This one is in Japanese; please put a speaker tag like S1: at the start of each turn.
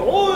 S1: よ。